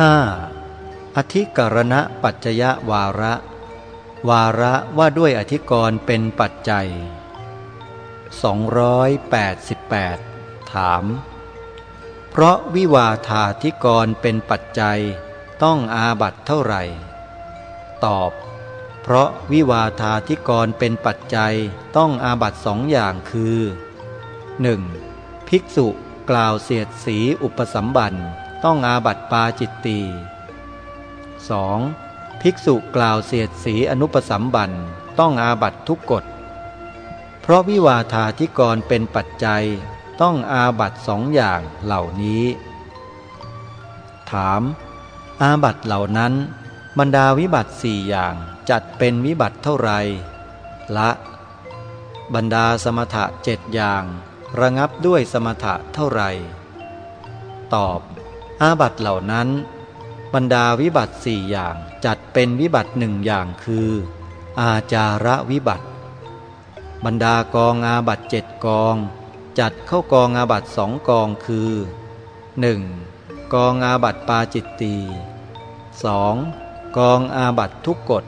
5. อธิกรณะปัจจยวาระ วาระว่าด้วยอธิกรณ์เป็นปัจจัย 288 ถาม เพราะวิวาธาธิกรณ์เป็นปัจจัยต้องอาบัตเท่าไหร่ ตอบ เพราะวิวาธาธิกรณ์เป็นปัจจัยต้องอาบัตสองอย่างคือ 1. ภิกษุกล่าวเสียดสีอุปสัมบัน ต้องอาบัตปาจิตตี 2. ภิกษุกล่าวเสียดสีอนุปสัมบันต้องอาบัตทุกกฎ เพราะวิวาธาธิกรเป็นปัจจัยต้องอาบัตสองอย่างเหล่านี้ ถาม อาบัตเหล่านั้นบรรดาวิบัติสี่อย่างจัดเป็นวิบัติเท่าไร ละ บรรดาสมถะเจ็ดอย่าง ระงับด้วยสมถะเท่าไร ตอบ อาบัตเหล่านั้น บรรดาวิบัติสี่อย่างจัดเป็นวิบัติหนึ่งอย่างคือ อาจาระวิบัติ บรรดากองอาบัตเจ็ดกอง จัดเข้ากองอาบัตสองกองคือ 1. กองอาบัตปาจิตตี 2. กองอาบัตทุกกฎ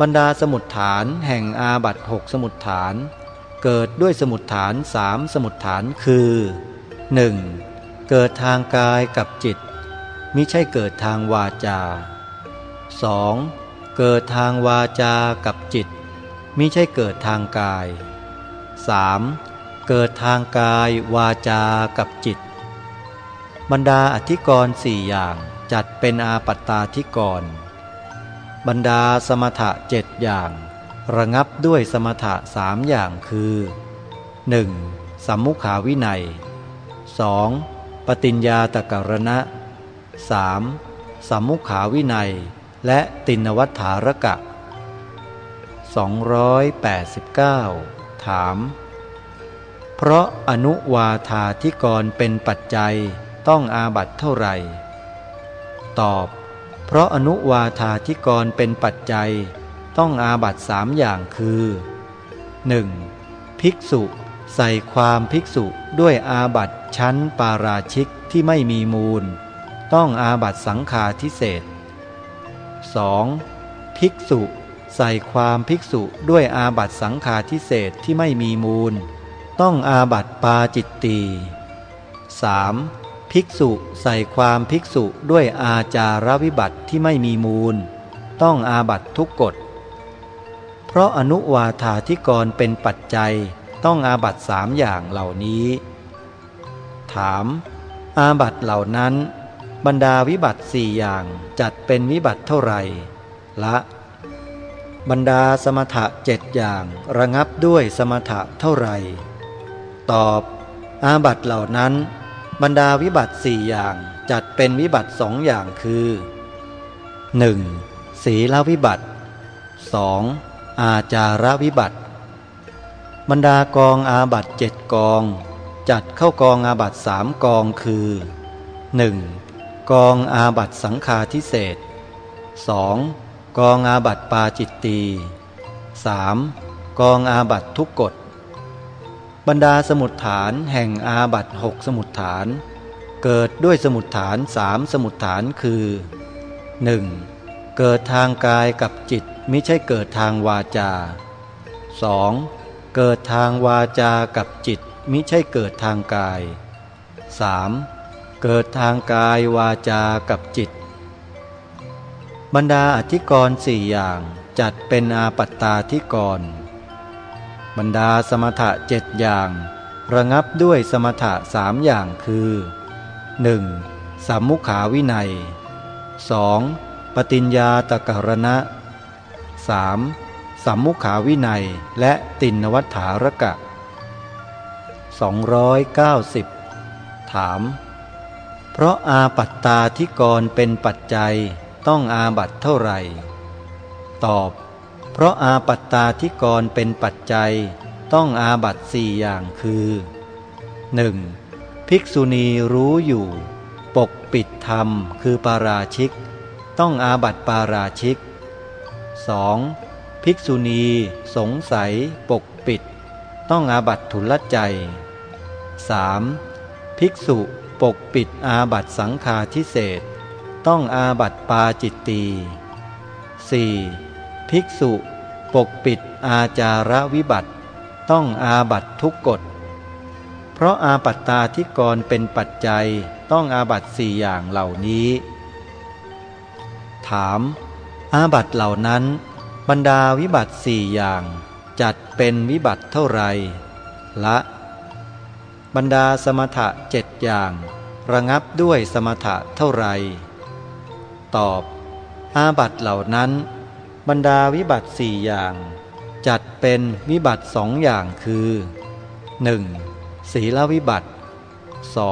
บรรดาสมุดฐานแห่งอาบัตหกสมุดฐาน เกิดด้วยสมุดฐานสามสมุดฐานคือ 1. เกิดทางกายกับจิต มิใช่เกิดทางวาจา 2. เกิดทางวาจากับจิต มิใช่เกิดทางกาย 3. เกิดทางกายวาจากับจิต บรรดาอธิกรณ์สี่อย่างจัดเป็นอาปัตตาธิกรณ์บรรดาสมถะเจ็ดอย่าง ระงับด้วยสมถะสามอย่างคือ 1. สัมมุขาวินัย 2. ปฏิญญาตกรณะ 3. สัมมุขาวินัย และตินวัฏฐารกะ 289 ถาม เพราะอนุวาธาธิกรเป็นปัจจัยต้องอาบัตเท่าไหร่ ตอบ เพราะอนุวาธาธิกรเป็นปัจจัยต้องอาบัตสามอย่างคือ 1. ภิกษุ ใส่ความภิกษุด้วยอาบัตชั้นปาราชิกที่ไม่มีมูล ต้องอาบัตสังฆาทิเศษ 2. ภิกษุใส่ความภิกษุด้วยอาบัตสังฆาทิเศษที่ไม่มีมูล ต้องอาบัตปาจิตตี 3. ภิกษุใส่ความภิกษุด้วยอาจารวิบัติที่ไม่มีมูล ต้องอาบัตทุกกฎ เพราะอนุวาธาธิกรเป็นปัจจัย ต้องอาบัตสามอย่างเหล่านี้ ถาม อาบัตเหล่านั้น บรรดาวิบัติสี่อย่างจัดเป็นวิบัติเท่าไหร่ ละ บรรดาสมถะเจ็ดอย่างระงับด้วยสมถะเท่าไหร่ ตอบ อาบัตเหล่านั้น บรรดาวิบัติสี่อย่างจัดเป็นวิบัติสองอย่างคือ 1. ศีลวิบัติ 2. อาจารวิบัติ บรรดากองอาบัตเจ็ดกอง จัดเข้ากองอาบัตสามกองคือ 1. กองอาบัตสังฆาทิเศษ 2. กองอาบัตปาจิตตี 3. กองอาบัตทุกกฎบรรดาสมุดฐานแห่งอาบัตหกสมุดฐาน เกิดด้วยสมุดฐานสามสมุดฐานคือ 1. เกิดทางกายกับจิตไมิใช่เกิดทางวาจา 2. เกิดทางวาจากับจิตมิใช่เกิดทางกาย 3. เกิดทางกายวาจากับจิต บรรดาอธิกรณ์สี่อย่างจัดเป็นอาปัตตาธิกรณ์บรรดาสมถะเจ็ดอย่าง ระงับด้วยสมถะสามอย่างคือ 1. สัมมุขาวินัย 2. ปฏิญญาตกรณะ 3. สัมมุขาวินัยและตินวัฏฐารกะ 290 ถาม เพราะอาปัตตาธิกรเป็นปัจจัยต้องอาบัตเท่าไหร่ ตอบ เพราะอาปัตตาธิกรเป็นปัจจัยต้องอาบัตสี่อย่างคือ 1. ภิกษุณีรู้อยู่ ปกปิดธรรมคือปาราชิก ต้องอาบัตปาราชิก 2. ภิกษุณีสงสัยปกปิด ต้องอาบัตทุลใจ 3. ภิกษุปกปิดอาบัตสังฆาทิเศษต้องอาบัติปาจิตตี 4. ภิกษุปกปิดอาจาระวิบัติ ต้องอาบัติทุกกฎ เพราะอาปัตตาที่กรเป็นปัจจัยต้องอาบัติสี่อย่างเหล่านี้ ถาม อาบัติเหล่านั้น บรรดาวิบัติสี่อย่างจัดเป็นวิบัติเท่าไรละ บรรดาสมถะเจ็ดอย่าง ระงับด้วยสมถะเท่าไร ตอบ อาบัติเหล่านั้น บรรดาวิบัติสี่อย่าง จัดเป็นวิบัติสองอย่างคือ 1. ศีลวิบัติ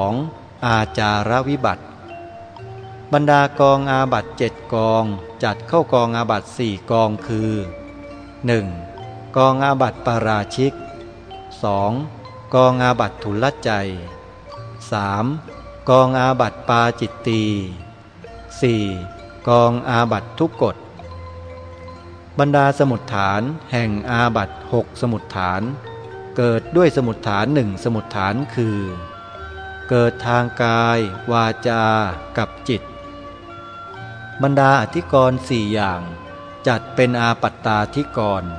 2. อาจารวิบัติ บรรดากองอาบัติเจ็ดกองจัดเข้ากองอาบัติสี่กองคือ 1. กองอาบัติปาราชิก 2. กองอาบัติทุลใจ 3. กองอาบัติปาจิตตี 4. กองอาบัติทุกกฎบรรดาสมุดฐานแห่งอาบัติหกสมุดฐาน เกิดด้วยสมุดฐานหนึ่งสมุดฐานคือ เกิดทางกาย วาจา กับจิต บรรดาอธิกรณ์สี่อย่าง จัดเป็นอาปัตตาธิกรณ์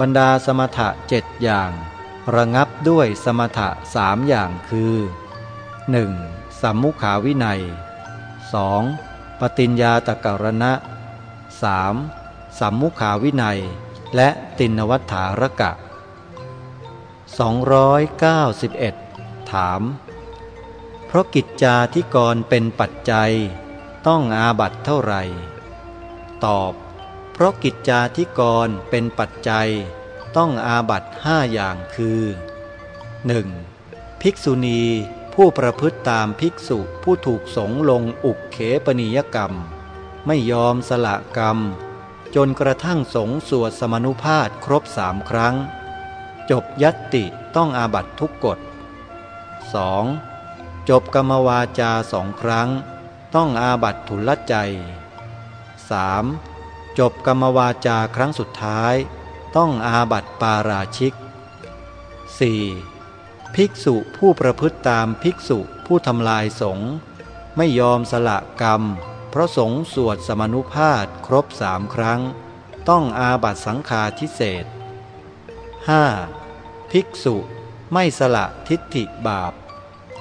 บรรดาสมถะเจ็ดอย่าง ระงับด้วยสมถะสามอย่างคือ 1. สัมมุขาวินัย 2. ปฏิญญาตกรณะ 3. สัมมุขาวินัย และตินวัฏฐารกะ 291 ถาม เพราะกิจจาที่กรเป็นปัจจัย ต้องอาบัตเท่าไหร่ ตอบ เพราะกิจจาที่กรเป็นปัจจัย ต้องอาบัตห้าอย่างคือ 1. ภิกษุณีผู้ประพฤติตามภิกษุผู้ถูกสงลงอุกเขปนิยกรรม ไม่ยอมสละกรรม จนกระทั่งสงสวดสมนุภาพครบสามครั้ง จบยัตติต้องอาบัตทุกกฎ 2. จบกรรมวาจาสองครั้ง ต้องอาบัตทุลใจ 3. จบกรรมวาจาครั้งสุดท้าย ต้องอาบัตปาราชิก 4. ภิกษุผู้ประพฤติตามภิกษุผู้ทำลายสงฆ์ไม่ยอมสละกรรม เพราะสงฆ์สวดสมนุภาพครบสามครั้ง ต้องอาบัตสังฆาทิเศษ 5. ภิกษุไม่สละทิฏฐิบาป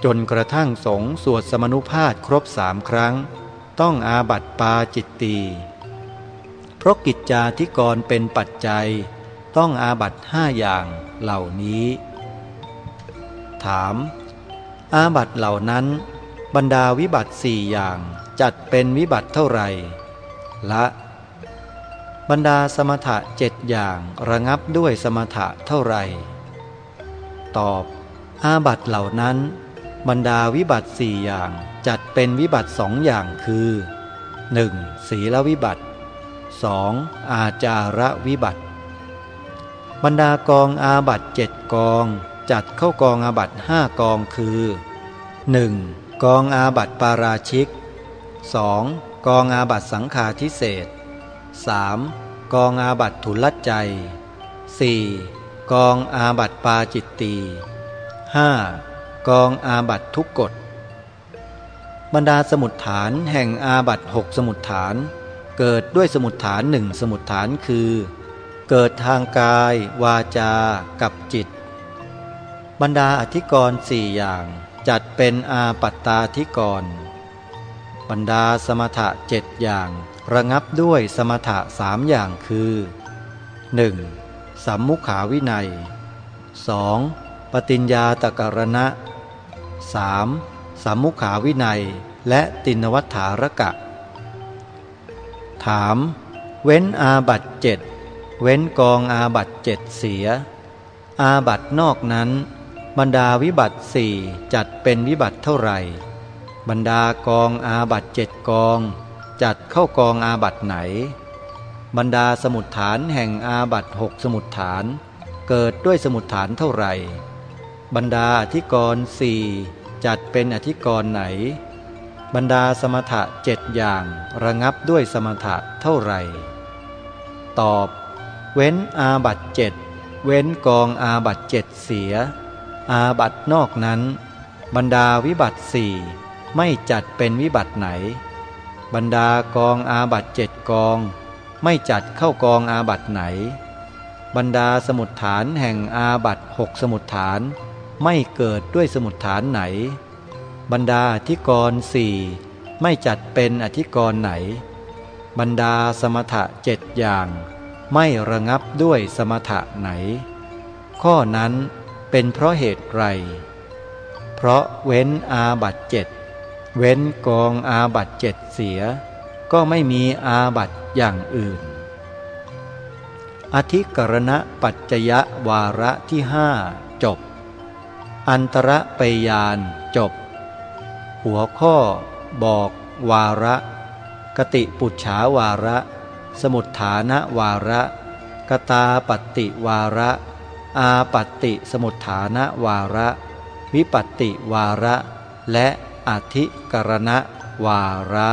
จนกระทั่งสงสวดสมนุภาพครบสามครั้ง ต้องอาบัตปาจิตตีเพราะกิจจาธิกรเป็นปัจจัย ต้องอาบัตห้าอย่างเหล่านี้ ถาม อาบัตเหล่านั้น บรรดาวิบัติสี่อย่างจัดเป็นวิบัติเท่าไหร่ ละ บรรดาสมถะเจ็ดอย่างระงับด้วยสมถะเท่าไหร่ ตอบ อาบัตเหล่านั้น บรรดาวิบัติสี่อย่างจัดเป็นวิบัติสองอย่างคือ 1. ศีลวิบัติ 2. อาจาระวิบัติ บรรดากองอาบัตเจ็ดกอง จัดเข้ากองอาบัตห้ากองคือ 1. กองอาบัตปาราชิก 2. กองอาบัตสังฆาทิเศษ 3. กองอาบัตทุลใจ 4. กองอาบัตปาจิตตี 5. กองอาบัตทุกกฎบรรดาสมุดฐานแห่งอาบัตหกสมุดฐาน เกิดด้วยสมุดฐานหนึ่งสมุดฐานคือ เกิดทางกาย วาจา กับจิต บรรดาอธิกรณ์สี่อย่างจัดเป็นอาปัตตาธิกรณ์บรรดาสมถะเจ็ดอย่างระงับด้วยสมถะสามอย่างคือ 1. สัมมุขาวินัย 2. ปฏิญญาตกรณะ 3. สัมมุขาวินัย และตินวัฏฐารกะ ถาม เว้นอาบัติเจ็ดเว้นกองอาบัติเจ็ดเสีย อาบัตินอกนั้น บรรดาวิบัติสี่จัดเป็นวิบัติเท่าไหร่ บรรดากองอาบัติเจ็ดกอง จัดเข้ากองอาบัติไหน บรรดาสมุฏฐานแห่งอาบัติหกสมุฏฐาน เกิดด้วยสมุฏฐานเท่าไหร่ บรรดาอธิกรณ์สี่จัดเป็นอธิกรณ์ไหน บรรดาสมถะเจ็ดอย่างระงับด้วยสมถะเท่าไหร่ ตอบ เว้นอาบัติเจ็ดเว้นกองอาบัติเจ็ดเสีย อาบัตินอกนั้น บรรดาวิบัติสี่ไม่จัดเป็นวิบัติไหน บรรดากองอาบัติเจ็ดกอง ไม่จัดเข้ากองอาบัติไหน บรรดาสมุฏฐานแห่งอาบัติหกสมุฏฐาน ไม่เกิดด้วยสมุฏฐานไหน บรรดาอธิกรณ์สี่ไม่จัดเป็นอธิกรณ์ไหน บรรดาสมถะเจ็ดอย่าง ไม่ระงับด้วยสมถะไหน ข้อนั้นเป็นเพราะเหตุไร เพราะเว้นอาบัติเจ็ดเว้นกองอาบัติเจ็ดเสีย ก็ไม่มีอาบัติอย่างอื่น อธิกรณะปัจจยวาระที่ห้า อันตรปยานจบ หัวข้อ บอก วาระ กติปุจฉาวาระ สมุทฐานะวาระ กตาปฏิวาระ อาปฏิสมุทฐานะวาระ วิปัติวาระ และอธิกรณวาระ